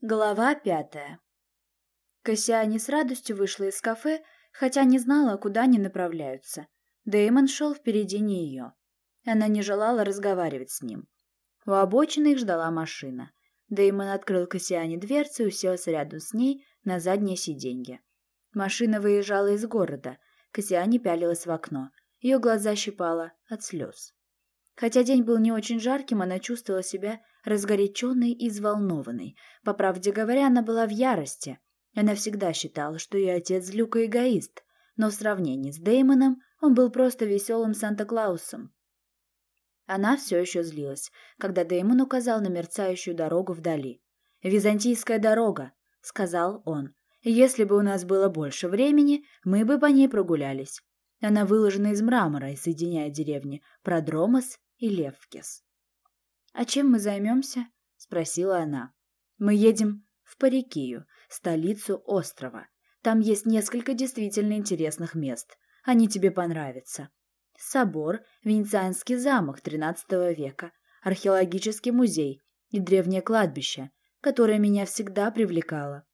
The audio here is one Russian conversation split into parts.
Глава пятая. Кассиане с радостью вышла из кафе, хотя не знала, куда они направляются. Дэймон шел впереди нее. Она не желала разговаривать с ним. У обочины их ждала машина. Дэймон открыл Кассиане дверцу и уселся рядом с ней на заднее сиденье. Машина выезжала из города. Кассиане пялилась в окно. Ее глаза щипало от слез. Хотя день был не очень жарким, она чувствовала себя разгоряченной и взволнованной. По правде говоря, она была в ярости. Она всегда считала, что ее отец Люка эгоист, но в сравнении с Деймоном он был просто веселым Санта-Клаусом. Она все еще злилась, когда Деймон указал на мерцающую дорогу вдали. «Византийская дорога», — сказал он. «Если бы у нас было больше времени, мы бы по ней прогулялись. Она выложена из мрамора и соединяет деревни Продромос и Левкис. «А чем мы займемся?» — спросила она. «Мы едем в Парикию, столицу острова. Там есть несколько действительно интересных мест. Они тебе понравятся. Собор, Венецианский замок XIII века, археологический музей и древнее кладбище, которое меня всегда привлекало.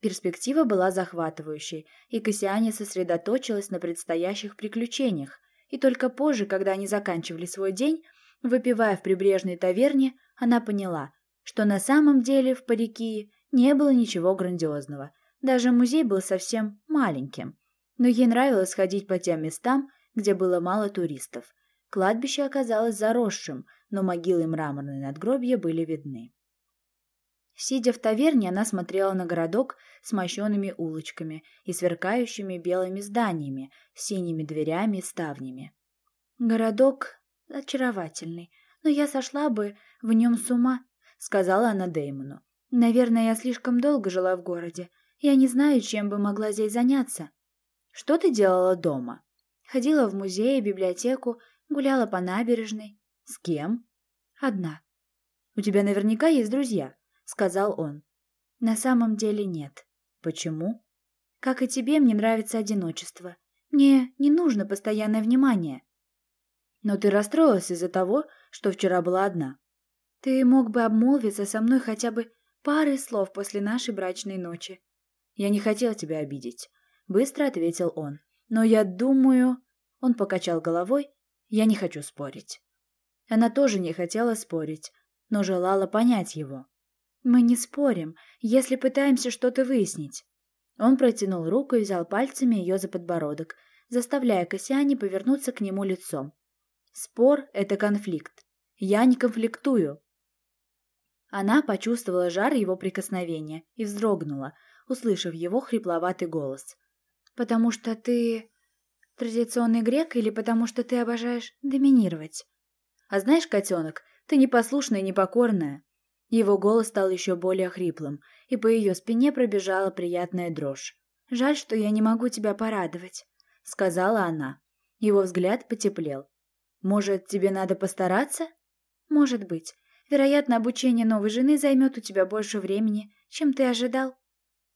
Перспектива была захватывающей, и Кассиане сосредоточилась на предстоящих приключениях, и только позже, когда они заканчивали свой день, выпивая в прибрежной таверне, она поняла, что на самом деле в Парикии не было ничего грандиозного. Даже музей был совсем маленьким. Но ей нравилось ходить по тем местам, где было мало туристов. Кладбище оказалось заросшим, но могилы и мраморные надгробья были видны. Сидя в таверне, она смотрела на городок с мощенными улочками и сверкающими белыми зданиями, синими дверями и ставнями. «Городок очаровательный, но я сошла бы в нем с ума», — сказала она Дэймону. «Наверное, я слишком долго жила в городе. Я не знаю, чем бы могла здесь заняться». «Что ты делала дома?» «Ходила в музей, библиотеку, гуляла по набережной». «С кем?» «Одна». «У тебя наверняка есть друзья», сказал он. На самом деле нет. Почему? Как и тебе, мне нравится одиночество. Мне не нужно постоянное внимание. Но ты расстроилась из-за того, что вчера была одна. Ты мог бы обмолвиться со мной хотя бы парой слов после нашей брачной ночи. Я не хотел тебя обидеть, быстро ответил он. Но я думаю, он покачал головой, я не хочу спорить. Она тоже не хотела спорить, но желала понять его. Мы не спорим, если пытаемся что-то выяснить. Он протянул руку и взял пальцами ее за подбородок, заставляя Кассиане повернуться к нему лицом. Спор — это конфликт. Я не конфликтую. Она почувствовала жар его прикосновения и вздрогнула, услышав его хрипловатый голос. «Потому что ты традиционный грек или потому что ты обожаешь доминировать?» «А знаешь, котенок, ты непослушная и непокорная. Его голос стал еще более хриплым, и по ее спине пробежала приятная дрожь. «Жаль, что я не могу тебя порадовать», — сказала она. Его взгляд потеплел. «Может, тебе надо постараться?» «Может быть. Вероятно, обучение новой жены займет у тебя больше времени, чем ты ожидал».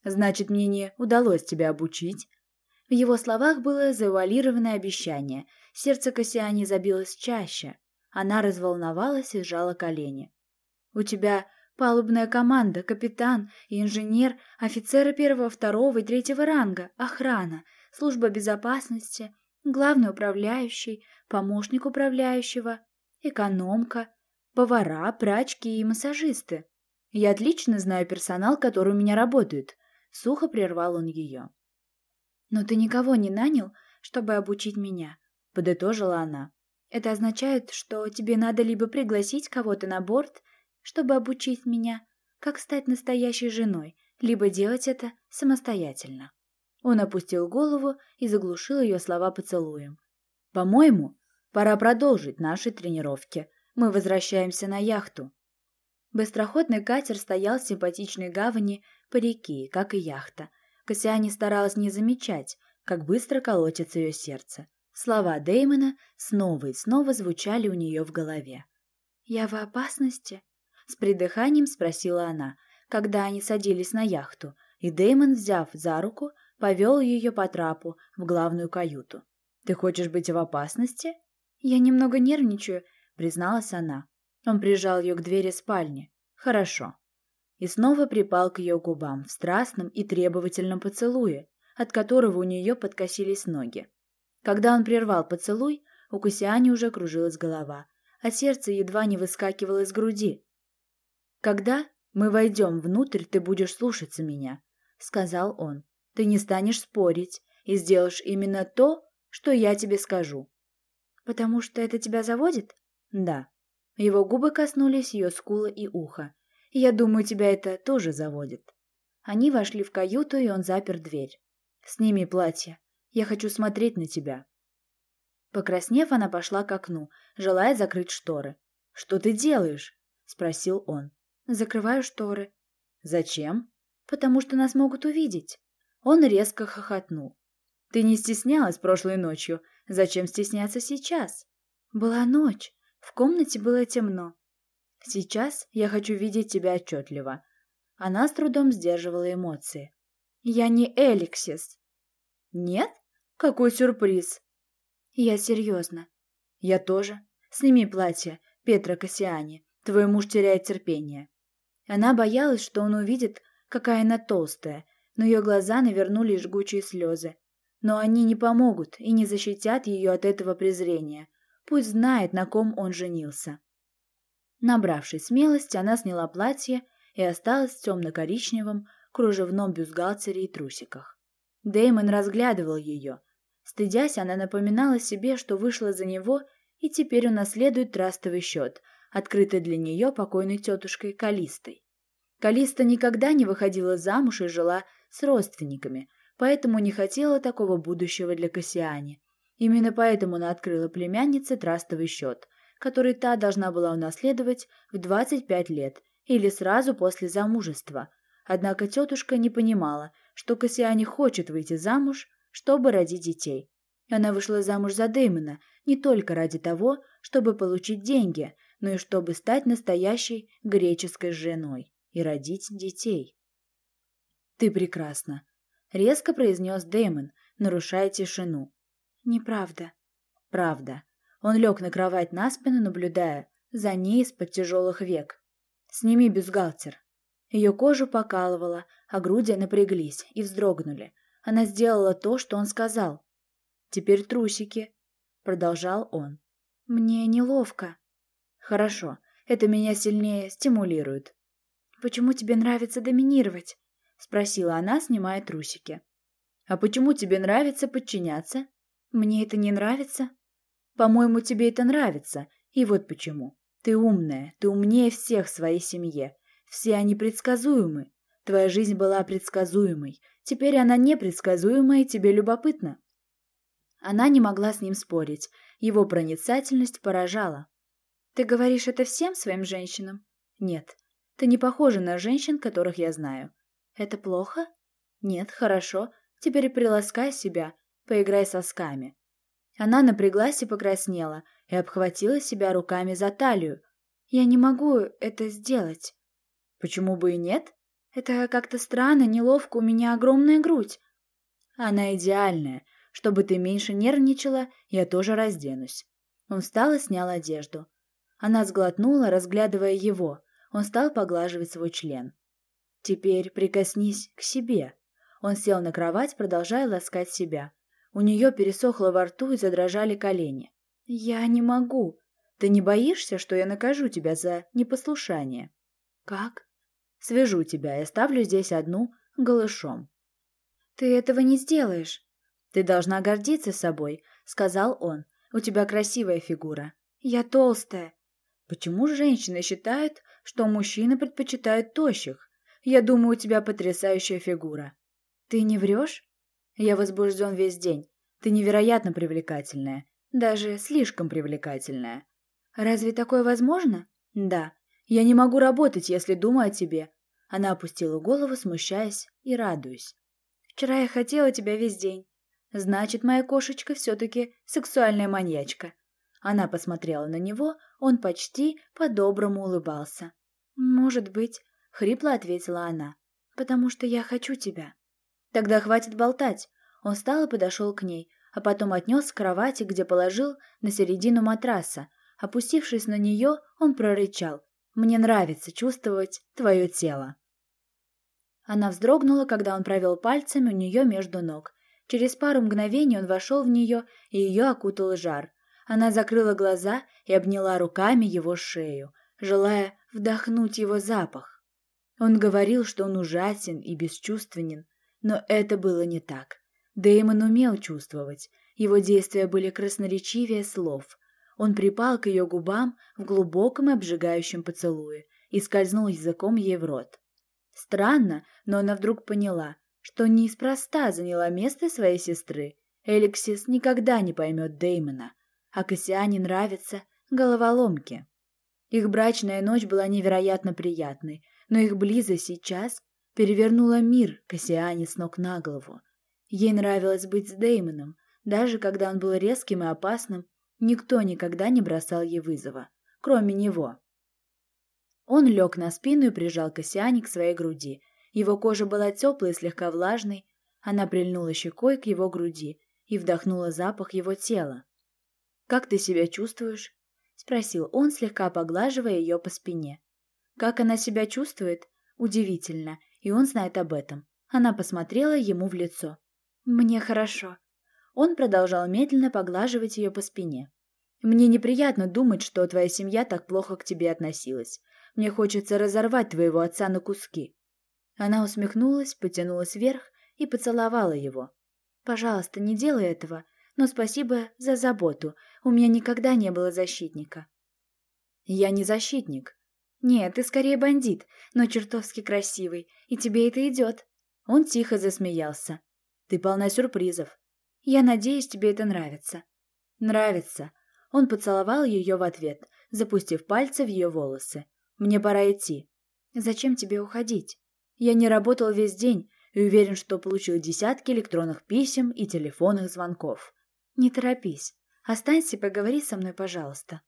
«Значит, мне не удалось тебя обучить?» В его словах было завуалированное обещание. Сердце Кассиани забилось чаще. Она разволновалась и сжала колени. У тебя палубная команда, капитан и инженер, офицеры первого, второго и третьего ранга, охрана, служба безопасности, главный управляющий, помощник управляющего, экономка, повара, прачки и массажисты. Я отлично знаю персонал, который у меня работает. Сухо прервал он ее. Но ты никого не нанял, чтобы обучить меня, подытожила она. Это означает, что тебе надо либо пригласить кого-то на борт, чтобы обучить меня, как стать настоящей женой, либо делать это самостоятельно. Он опустил голову и заглушил ее слова поцелуем. «По-моему, пора продолжить наши тренировки. Мы возвращаемся на яхту». Быстроходный катер стоял в симпатичной гавани по реке, как и яхта. Кассиане старалась не замечать, как быстро колотится ее сердце. Слова Дэймона снова и снова звучали у нее в голове. «Я в опасности?» С придыханием спросила она, когда они садились на яхту, и Дэймон, взяв за руку, повел ее по трапу в главную каюту. «Ты хочешь быть в опасности?» «Я немного нервничаю», — призналась она. Он прижал ее к двери спальни. «Хорошо. и снова припал к ее губам в страстном и требовательном поцелуе, от которого у нее подкосились ноги. Когда он прервал поцелуй, у Кусиани уже кружилась голова, а сердце едва не выскакивало из груди. «Когда мы войдем внутрь, ты будешь слушаться меня», — сказал он. «Ты не станешь спорить и сделаешь именно то, что я тебе скажу». «Потому что это тебя заводит?» «Да». Его губы коснулись ее скулы и уха. «Я думаю, тебя это тоже заводит». Они вошли в каюту, и он запер дверь. «Сними платье. Я хочу смотреть на тебя». Покраснев, она пошла к окну, желая закрыть шторы. «Что ты делаешь?» — спросил он. «Закрываю шторы». «Зачем?» «Потому что нас могут увидеть». Он резко хохотнул. «Ты не стеснялась прошлой ночью. Зачем стесняться сейчас?» «Была ночь. В комнате было темно. Сейчас я хочу видеть тебя отчетливо». Она с трудом сдерживала эмоции. «Я не Эликсис». «Нет? Какой сюрприз!» «Я серьезно». «Я тоже. Сними платье, Петра Кассиани. Твой муж теряет терпение». Она боялась, что он увидит, какая она толстая, но ее глаза навернули жгучие слезы. Но они не помогут и не защитят ее от этого презрения. Пусть знает, на ком он женился. Набравшись смелости, она сняла платье и осталась в темно-коричневом кружевном бюстгальтере и трусиках. Дэймон разглядывал ее, Стыдясь, она напоминала себе, что вышла за него, и теперь он наследует трастовый счет, открытый для нее покойной тетушкой Калистой. Калиста никогда не выходила замуж и жила с родственниками, поэтому не хотела такого будущего для Кассиани. Именно поэтому она открыла племяннице трастовый счет, который та должна была унаследовать в 25 лет или сразу после замужества. Однако тетушка не понимала, что Кассиани хочет выйти замуж, чтобы родить детей. Она вышла замуж за Дэймона не только ради того, чтобы получить деньги, но и чтобы стать настоящей греческой женой и родить детей. «Ты прекрасна», — резко произнес Дэймон, нарушая тишину. «Неправда». «Правда». Он лег на кровать на спину, наблюдая за ней из-под тяжелых век. «Сними бюстгальтер». Ее кожу покалывало, а груди напряглись и вздрогнули, она сделала то, что он сказал. «Теперь трусики», — продолжал он. «Мне неловко». «Хорошо, это меня сильнее стимулирует». «Почему тебе нравится доминировать?» — спросила она, снимая трусики. «А почему тебе нравится подчиняться?» «Мне это не нравится». «По-моему, тебе это нравится, и вот почему. Ты умная, ты умнее всех в своей семье. Все они предсказуемы. Твоя жизнь была предсказуемой, Теперь она непредсказуемая и тебе любопытна. Она не могла с ним спорить. Его проницательность поражала. «Ты говоришь это всем своим женщинам?» «Нет. Ты не похожа на женщин, которых я знаю». «Это плохо?» «Нет, хорошо. Теперь приласкай себя, поиграй сосками». Она напряглась и покраснела, и обхватила себя руками за талию. «Я не могу это сделать». «Почему бы и нет?» Это как-то странно, неловко, у меня огромная грудь. Она идеальная. Чтобы ты меньше нервничала, я тоже разденусь. Он встал и снял одежду. Она сглотнула, разглядывая его. Он стал поглаживать свой член. «Теперь прикоснись к себе». Он сел на кровать, продолжая ласкать себя. У нее пересохло во рту и задрожали колени. «Я не могу. Ты не боишься, что я накажу тебя за непослушание?» «Как?» Свяжу тебя и оставлю здесь одну, голышом. Ты этого не сделаешь. Ты должна гордиться собой, сказал он. У тебя красивая фигура. Я толстая. Почему женщины считают, что мужчины предпочитают тощих? Я думаю, у тебя потрясающая фигура. Ты не врешь? Я возбужден весь день. Ты невероятно привлекательная. Даже слишком привлекательная. Разве такое возможно? Да. Я не могу работать, если думаю о тебе. Она опустила голову, смущаясь и радуясь. Вчера я хотела тебя весь день. Значит, моя кошечка все-таки сексуальная маньячка. Она посмотрела на него, он почти по-доброму улыбался. «Может быть», — хрипло ответила она, — «потому что я хочу тебя». «Тогда хватит болтать». Он встал и подошел к ней, а потом отнес к кровати, где положил на середину матраса. Опустившись на нее, он прорычал. Мне нравится чувствовать твое тело. Она вздрогнула, когда он провел пальцами у нее между ног. Через пару мгновений он вошел в нее, и ее окутал жар. Она закрыла глаза и обняла руками его шею, желая вдохнуть его запах. Он говорил, что он ужасен и бесчувственен, но это было не так. Дэймон умел чувствовать, его действия были красноречивее слов. Он припал к ее губам в глубоком и обжигающем поцелуе и скользнул языком ей в рот. Странно, но она вдруг поняла, что неспроста заняла место своей сестры. Эликсис никогда не поймет Дэймона, а Кассиане нравятся головоломки. Их брачная ночь была невероятно приятной, но их близость сейчас перевернула мир Кассиане с ног на голову. Ей нравилось быть с Дэймоном, даже когда он был резким и опасным, никто никогда не бросал ей вызова, кроме него. Он лег на спину и прижал Кассиане к своей груди. Его кожа была теплой и слегка влажной. Она прильнула щекой к его груди и вдохнула запах его тела. «Как ты себя чувствуешь?» — спросил он, слегка поглаживая ее по спине. Как она себя чувствует? Удивительно, и он знает об этом. Она посмотрела ему в лицо. «Мне хорошо». Он продолжал медленно поглаживать ее по спине. «Мне неприятно думать, что твоя семья так плохо к тебе относилась. Мне хочется разорвать твоего отца на куски». Она усмехнулась, потянулась вверх и поцеловала его. «Пожалуйста, не делай этого, но спасибо за заботу. У меня никогда не было защитника». «Я не защитник». «Нет, ты скорее бандит, но чертовски красивый, и тебе это идет». Он тихо засмеялся. «Ты полна сюрпризов. Я надеюсь, тебе это нравится». «Нравится». Он поцеловал ее в ответ, запустив пальцы в ее волосы. Мне пора идти. Зачем тебе уходить? Я не работал весь день и уверен, что получил десятки электронных писем и телефонных звонков. Не торопись. Останься и поговори со мной, пожалуйста.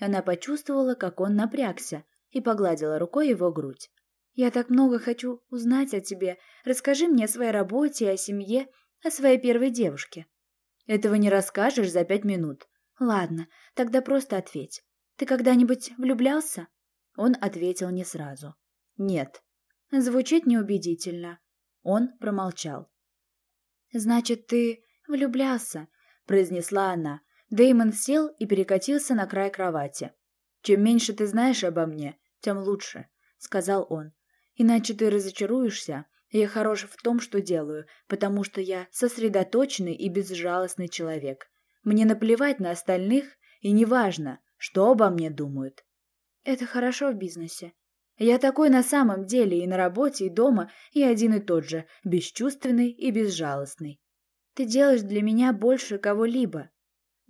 Она почувствовала, как он напрягся, и погладила рукой его грудь. «Я так много хочу узнать о тебе. Расскажи мне о своей работе, о семье, о своей первой девушке». «Этого не расскажешь за пять минут». «Ладно, тогда просто ответь. Ты когда-нибудь влюблялся?» Он ответил не сразу. «Нет». Звучит неубедительно. Он промолчал. «Значит, ты влюблялся», — произнесла она. Дэймон сел и перекатился на край кровати. «Чем меньше ты знаешь обо мне, тем лучше», — сказал он. «Иначе ты разочаруешься. Я хорош в том, что делаю, потому что я сосредоточенный и безжалостный человек. Мне наплевать на остальных, и неважно, что обо мне думают. Это хорошо в бизнесе. Я такой на самом деле и на работе, и дома, и один и тот же, бесчувственный и безжалостный. Ты делаешь для меня больше кого-либо.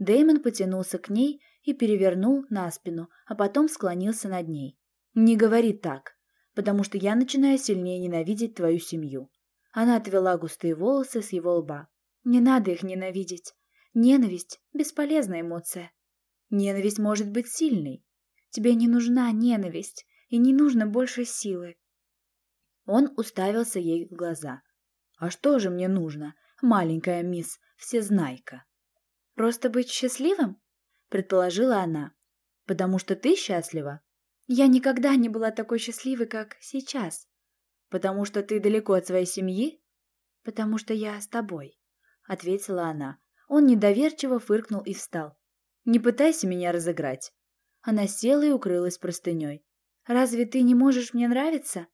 Дэймон потянулся к ней и перевернул на спину, а потом склонился над ней. Не говори так, потому что я начинаю сильнее ненавидеть твою семью. Она отвела густые волосы с его лба. Не надо их ненавидеть. Ненависть – бесполезная эмоция. Ненависть может быть сильной, Тебе не нужна ненависть, и не нужно больше силы. Он уставился ей в глаза. А что же мне нужно, маленькая мисс Всезнайка? Просто быть счастливым? Предположила она. Потому что ты счастлива? Я никогда не была такой счастливой, как сейчас. Потому что ты далеко от своей семьи? Потому что я с тобой, ответила она. Он недоверчиво фыркнул и встал. Не пытайся меня разыграть. Она села и укрылась простыней. «Разве ты не можешь мне нравиться?»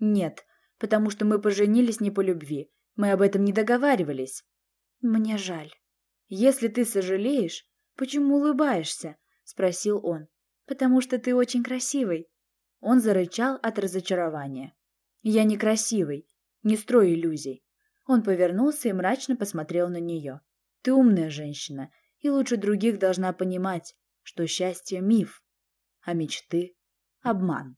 «Нет, потому что мы поженились не по любви. Мы об этом не договаривались». «Мне жаль». «Если ты сожалеешь, почему улыбаешься?» — спросил он. «Потому что ты очень красивый». Он зарычал от разочарования. «Я не красивый. Не строй иллюзий». Он повернулся и мрачно посмотрел на нее. «Ты умная женщина, и лучше других должна понимать, что счастье – миф, а мечты – обман.